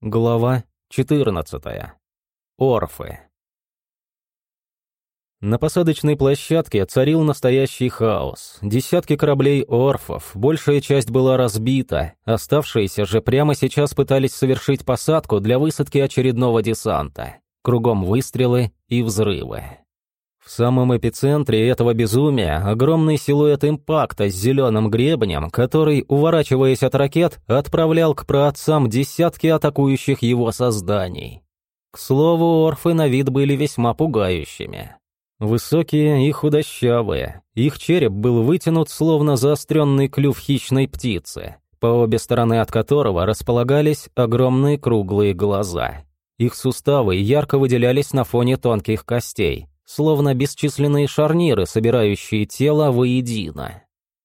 Глава 14. Орфы. На посадочной площадке царил настоящий хаос. Десятки кораблей орфов, большая часть была разбита, оставшиеся же прямо сейчас пытались совершить посадку для высадки очередного десанта. Кругом выстрелы и взрывы. В самом эпицентре этого безумия огромный силуэт импакта с зеленым гребнем, который, уворачиваясь от ракет, отправлял к праотцам десятки атакующих его созданий. К слову, орфы на вид были весьма пугающими. Высокие и худощавые, их череп был вытянут, словно заостренный клюв хищной птицы, по обе стороны от которого располагались огромные круглые глаза. Их суставы ярко выделялись на фоне тонких костей, словно бесчисленные шарниры, собирающие тело воедино.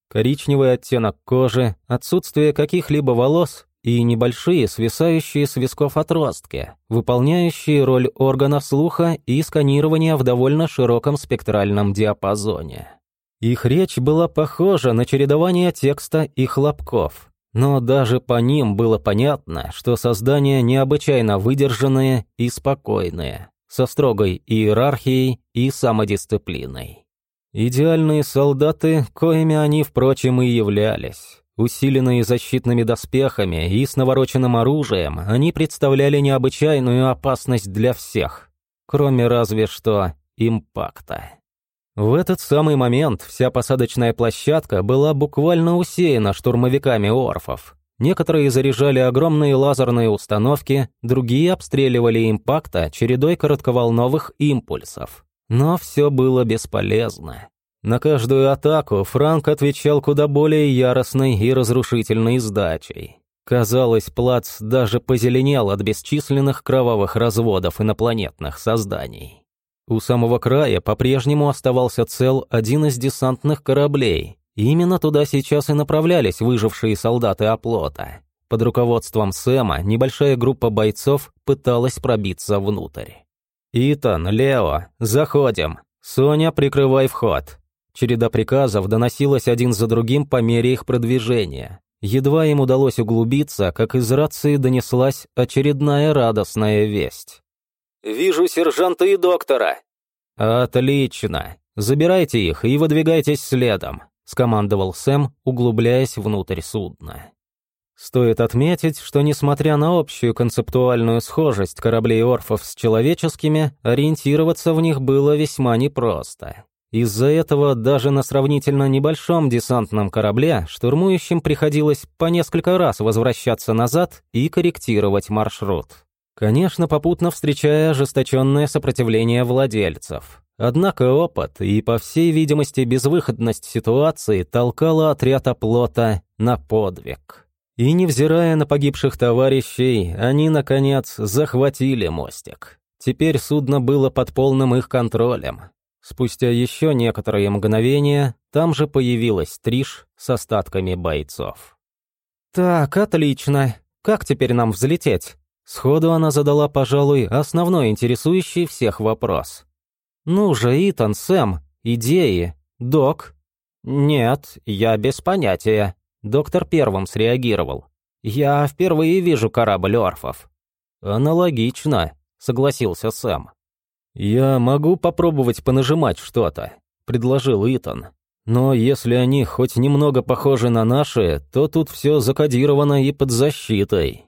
Коричневый оттенок кожи, отсутствие каких-либо волос и небольшие свисающие с висков отростки, выполняющие роль органа слуха и сканирования в довольно широком спектральном диапазоне. Их речь была похожа на чередование текста и хлопков, но даже по ним было понятно, что создания необычайно выдержанные и спокойные со строгой иерархией и самодисциплиной. Идеальные солдаты, коими они, впрочем, и являлись. Усиленные защитными доспехами и с навороченным оружием, они представляли необычайную опасность для всех, кроме разве что импакта. В этот самый момент вся посадочная площадка была буквально усеяна штурмовиками орфов, Некоторые заряжали огромные лазерные установки, другие обстреливали импакта чередой коротковолновых импульсов. Но все было бесполезно. На каждую атаку Франк отвечал куда более яростной и разрушительной сдачей. Казалось, плац даже позеленел от бесчисленных кровавых разводов инопланетных созданий. У самого края по-прежнему оставался цел один из десантных кораблей, именно туда сейчас и направлялись выжившие солдаты оплота. Под руководством Сэма небольшая группа бойцов пыталась пробиться внутрь. «Итан, Лео, заходим. Соня, прикрывай вход». Череда приказов доносилась один за другим по мере их продвижения. Едва им удалось углубиться, как из рации донеслась очередная радостная весть. «Вижу сержанта и доктора». «Отлично. Забирайте их и выдвигайтесь следом. — скомандовал Сэм, углубляясь внутрь судна. Стоит отметить, что несмотря на общую концептуальную схожесть кораблей орфов с человеческими, ориентироваться в них было весьма непросто. Из-за этого даже на сравнительно небольшом десантном корабле штурмующим приходилось по несколько раз возвращаться назад и корректировать маршрут. Конечно, попутно встречая ожесточенное сопротивление владельцев. Однако опыт и, по всей видимости, безвыходность ситуации толкала отряд оплота на подвиг. И, невзирая на погибших товарищей, они, наконец, захватили мостик. Теперь судно было под полным их контролем. Спустя еще некоторые мгновения там же появилась Триш с остатками бойцов. «Так, отлично. Как теперь нам взлететь?» Сходу она задала, пожалуй, основной интересующий всех вопрос. «Ну же, Итан, Сэм, идеи. Док?» «Нет, я без понятия». Доктор первым среагировал. «Я впервые вижу корабль орфов». «Аналогично», — согласился Сэм. «Я могу попробовать понажимать что-то», — предложил Итан. «Но если они хоть немного похожи на наши, то тут все закодировано и под защитой».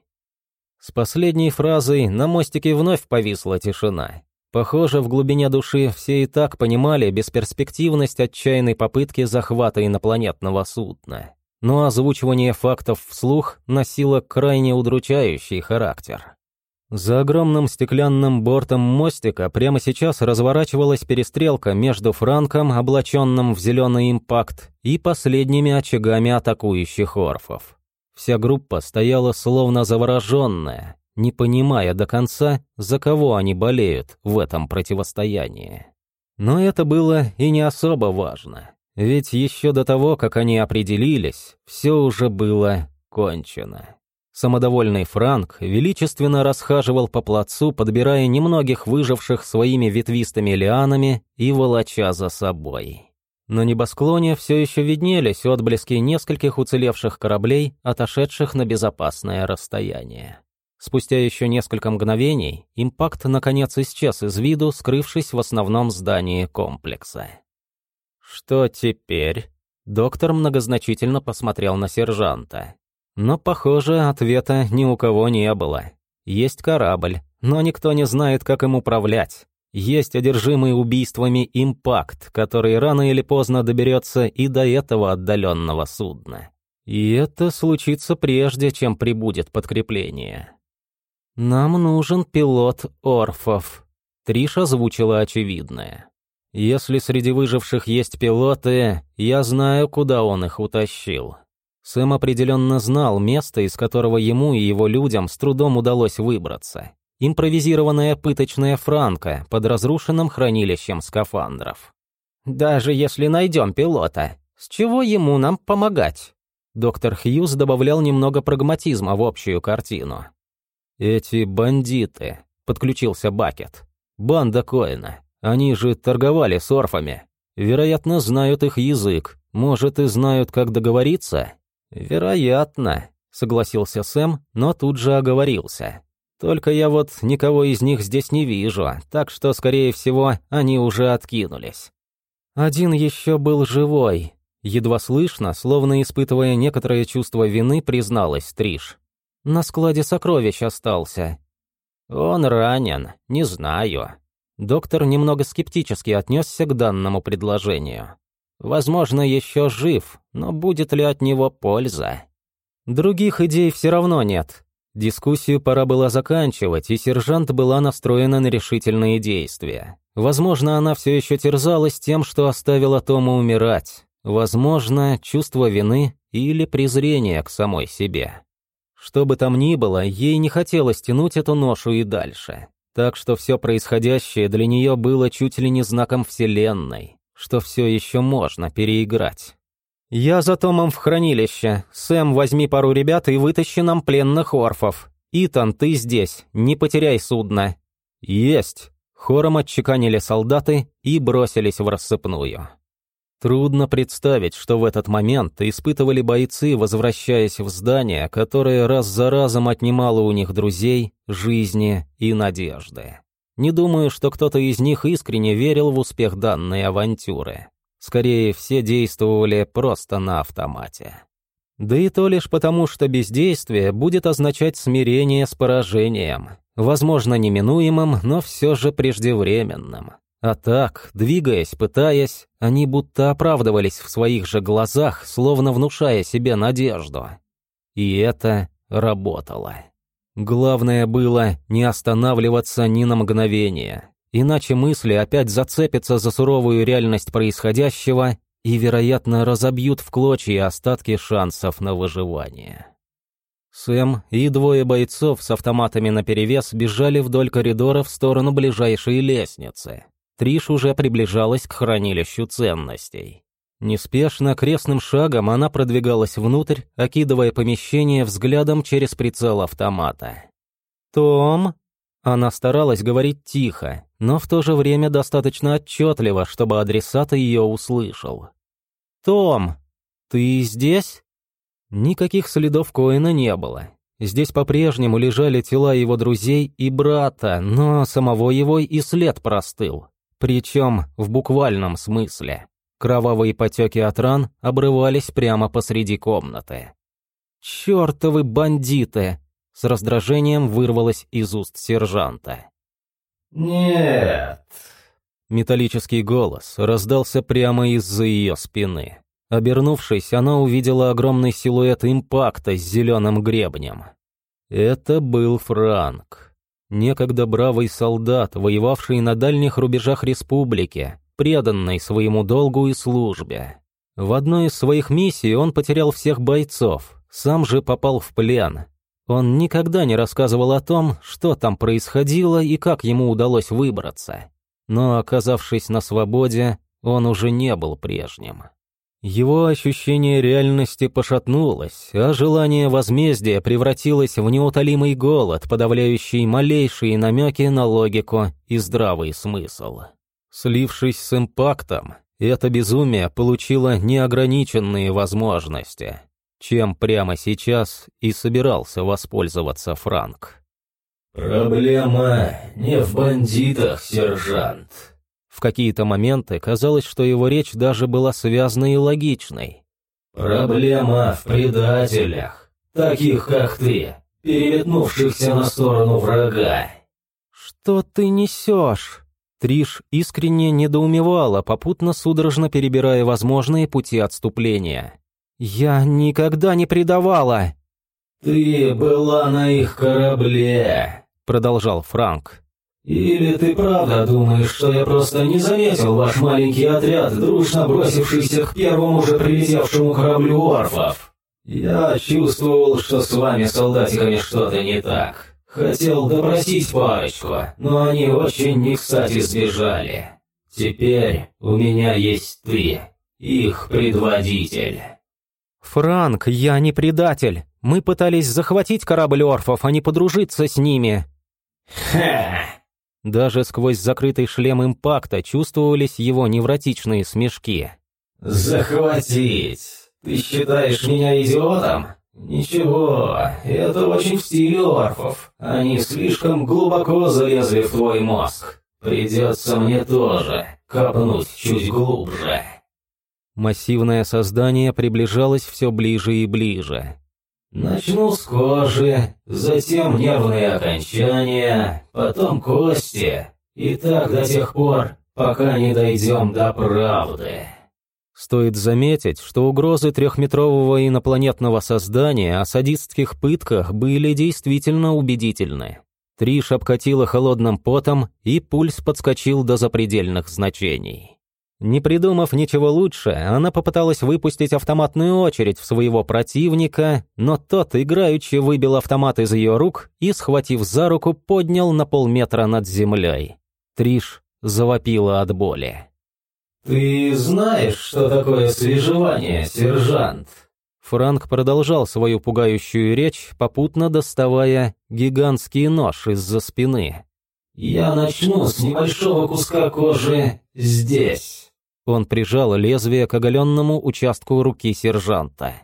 С последней фразой на мостике вновь повисла тишина. Похоже, в глубине души все и так понимали бесперспективность отчаянной попытки захвата инопланетного судна. Но озвучивание фактов вслух носило крайне удручающий характер. За огромным стеклянным бортом мостика прямо сейчас разворачивалась перестрелка между Франком, облаченным в зеленый импакт, и последними очагами атакующих орфов. Вся группа стояла словно завороженная, не понимая до конца, за кого они болеют в этом противостоянии. Но это было и не особо важно, ведь еще до того, как они определились, все уже было кончено. Самодовольный Франк величественно расхаживал по плацу, подбирая немногих выживших своими ветвистыми лианами и волоча за собой. На небосклоне все еще виднелись отблески нескольких уцелевших кораблей, отошедших на безопасное расстояние. Спустя еще несколько мгновений импакт наконец исчез из виду, скрывшись в основном здании комплекса. «Что теперь?» Доктор многозначительно посмотрел на сержанта. Но, похоже, ответа ни у кого не было. Есть корабль, но никто не знает, как им управлять. Есть одержимый убийствами импакт, который рано или поздно доберется и до этого отдаленного судна. И это случится прежде, чем прибудет подкрепление. «Нам нужен пилот Орфов», — Триш озвучила очевидное. «Если среди выживших есть пилоты, я знаю, куда он их утащил». Сэм определенно знал место, из которого ему и его людям с трудом удалось выбраться. Импровизированная пыточная франка под разрушенным хранилищем скафандров. «Даже если найдем пилота, с чего ему нам помогать?» Доктор Хьюз добавлял немного прагматизма в общую картину. «Эти бандиты», — подключился Бакет. «Банда Коэна. Они же торговали с орфами. Вероятно, знают их язык. Может, и знают, как договориться?» «Вероятно», — согласился Сэм, но тут же оговорился. «Только я вот никого из них здесь не вижу, так что, скорее всего, они уже откинулись». Один еще был живой. Едва слышно, словно испытывая некоторое чувство вины, призналась Триш. На складе сокровищ остался. Он ранен, не знаю. Доктор немного скептически отнесся к данному предложению. Возможно, еще жив, но будет ли от него польза? Других идей все равно нет. Дискуссию пора было заканчивать, и сержант была настроена на решительные действия. Возможно, она все еще терзалась тем, что оставила Тома умирать. Возможно, чувство вины или презрение к самой себе. Что бы там ни было, ей не хотелось тянуть эту ношу и дальше. Так что все происходящее для нее было чуть ли не знаком Вселенной, что все еще можно переиграть. «Я за Томом в хранилище. Сэм, возьми пару ребят и вытащи нам пленных орфов. Итан, ты здесь, не потеряй судно». «Есть!» Хором отчеканили солдаты и бросились в рассыпную. Трудно представить, что в этот момент испытывали бойцы, возвращаясь в здание, которое раз за разом отнимало у них друзей, жизни и надежды. Не думаю, что кто-то из них искренне верил в успех данной авантюры. Скорее, все действовали просто на автомате. Да и то лишь потому, что бездействие будет означать смирение с поражением, возможно, неминуемым, но все же преждевременным. А так, двигаясь, пытаясь, они будто оправдывались в своих же глазах, словно внушая себе надежду. И это работало. Главное было не останавливаться ни на мгновение, иначе мысли опять зацепятся за суровую реальность происходящего и, вероятно, разобьют в клочья остатки шансов на выживание. Сэм и двое бойцов с автоматами наперевес бежали вдоль коридора в сторону ближайшей лестницы. Триш уже приближалась к хранилищу ценностей. Неспешно, крестным шагом она продвигалась внутрь, окидывая помещение взглядом через прицел автомата. «Том?» Она старалась говорить тихо, но в то же время достаточно отчетливо, чтобы адресат ее услышал. «Том, ты здесь?» Никаких следов Коина не было. Здесь по-прежнему лежали тела его друзей и брата, но самого его и след простыл. Причем в буквальном смысле. Кровавые потеки от ран обрывались прямо посреди комнаты. «Чёртовы бандиты!» — с раздражением вырвалось из уст сержанта. «Нет!» Металлический голос раздался прямо из-за ее спины. Обернувшись, она увидела огромный силуэт импакта с зеленым гребнем. Это был Франк. Некогда бравый солдат, воевавший на дальних рубежах республики, преданный своему долгу и службе. В одной из своих миссий он потерял всех бойцов, сам же попал в плен. Он никогда не рассказывал о том, что там происходило и как ему удалось выбраться. Но, оказавшись на свободе, он уже не был прежним. Его ощущение реальности пошатнулось, а желание возмездия превратилось в неутолимый голод, подавляющий малейшие намеки на логику и здравый смысл. Слившись с импактом, это безумие получило неограниченные возможности, чем прямо сейчас и собирался воспользоваться Франк. «Проблема не в бандитах, сержант». В какие-то моменты казалось, что его речь даже была связной и логичной. «Проблема в предателях, таких как ты, переметнувшихся на сторону врага». «Что ты несешь?» Триш искренне недоумевала, попутно судорожно перебирая возможные пути отступления. «Я никогда не предавала!» «Ты была на их корабле», — продолжал Франк. «Или ты правда думаешь, что я просто не заметил ваш маленький отряд, дружно бросившийся к первому же прилетевшему кораблю орфов? Я чувствовал, что с вами, солдатиками, что-то не так. Хотел допросить парочку, но они очень не кстати сбежали. Теперь у меня есть ты, их предводитель». «Франк, я не предатель. Мы пытались захватить корабль орфов, а не подружиться с ними». «Ха!» Даже сквозь закрытый шлем импакта чувствовались его невротичные смешки. «Захватить? Ты считаешь меня идиотом? Ничего, это очень в стиле орфов. Они слишком глубоко залезли в твой мозг. Придется мне тоже копнуть чуть глубже». Массивное создание приближалось все ближе и ближе. «Начну с кожи, затем нервные окончания, потом кости, и так до тех пор, пока не дойдем до правды». Стоит заметить, что угрозы трехметрового инопланетного создания о садистских пытках были действительно убедительны. Триш обкатила холодным потом, и пульс подскочил до запредельных значений. Не придумав ничего лучше, она попыталась выпустить автоматную очередь в своего противника, но тот играючи выбил автомат из ее рук и, схватив за руку, поднял на полметра над землей. Триш завопила от боли. «Ты знаешь, что такое свежевание, сержант?» Франк продолжал свою пугающую речь, попутно доставая гигантский нож из-за спины. «Я начну с небольшого куска кожи здесь». Он прижал лезвие к оголенному участку руки сержанта.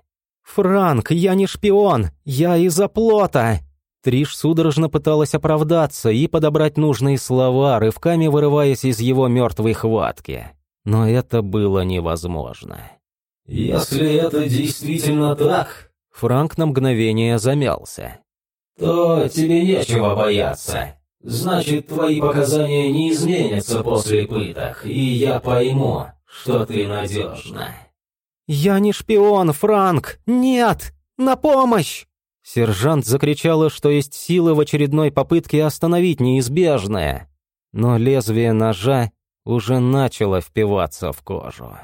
«Франк, я не шпион! Я из оплота!» Триш судорожно пыталась оправдаться и подобрать нужные слова, рывками вырываясь из его мертвой хватки. Но это было невозможно. «Если это действительно так...» Франк на мгновение замялся. «То тебе нечего бояться. Значит, твои показания не изменятся после пыток, и я пойму, что ты надежна». «Я не шпион, Франк! Нет! На помощь!» Сержант закричала, что есть силы в очередной попытке остановить неизбежное. Но лезвие ножа уже начало впиваться в кожу.